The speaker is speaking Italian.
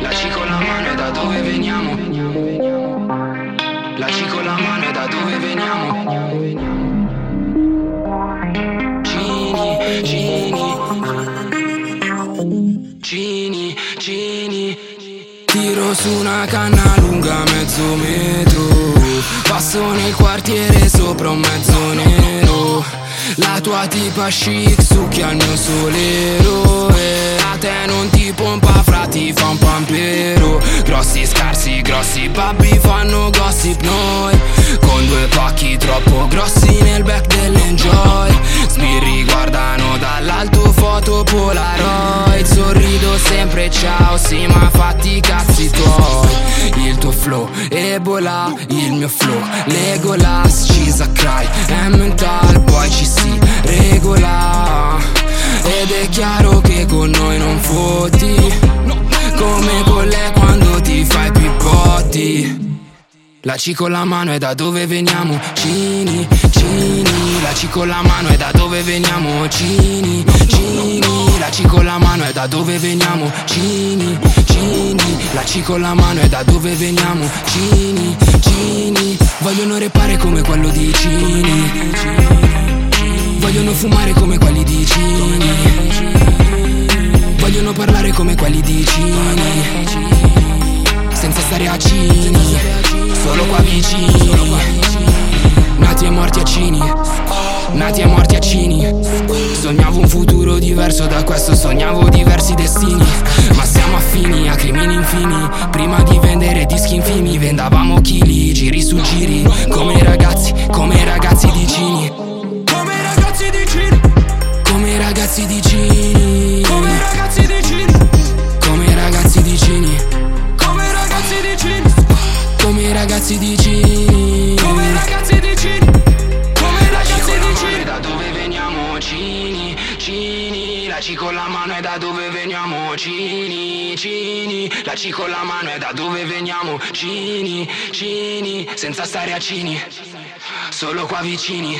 La con la mano è da dove veniamo. La C con la mano è da dove veniamo. Cini, Cini. Cini, Cini. Tiro su una canna lunga mezzo metro. Passo nel quartiere sopra un mezzo nero. La tua tipa chic succhia il mio solero E a te non ti pompa fra ti fa un pampero. Grossi scarsi, grossi babbi fanno gossip noi. Con due pacchi troppo grossi nel back dell'enjoy. Sbirri guardano dall'alto foto polaroid Sorrido sempre ciao sì ma fatti i cazzi tuoi. Il tuo flow, Ebola, il mio flow Legolas, Cisa è chiaro che con noi non fotti Come con lei quando ti fai pippotti la C con la mano è da dove veniamo, Cini, Cini. La C con la mano è da dove veniamo, Cini, Cini. La C con la mano è da dove veniamo, Cini, Cini. La C con la mano è da dove veniamo, Cini, Cini. Vogliono repare come quello di Cini. Vogliono fumare come quelli parlare come quelli di Cini. Senza stare a Cini Solo qua vicini. Nati e morti a Cini Nati e morti a Cini. Sognavo un futuro diverso da questo Sognavo diversi destini. Ma siamo affini a crimini infimi. Prima di vendere dischi infimi Vendavamo chili, giri su giri. Come ragazzi, come ragazzi di Cini. Come ragazzi di Cini. Come ragazzi di Cini Cini Come i ragazzi di Cini Come i ragazzi di Cini. Da dove veniamo Cini, Cini La C con la mano è da dove veniamo Cini, Cini La C con la mano è da dove veniamo Cini, Cini Senza stare a Cini. Solo qua vicini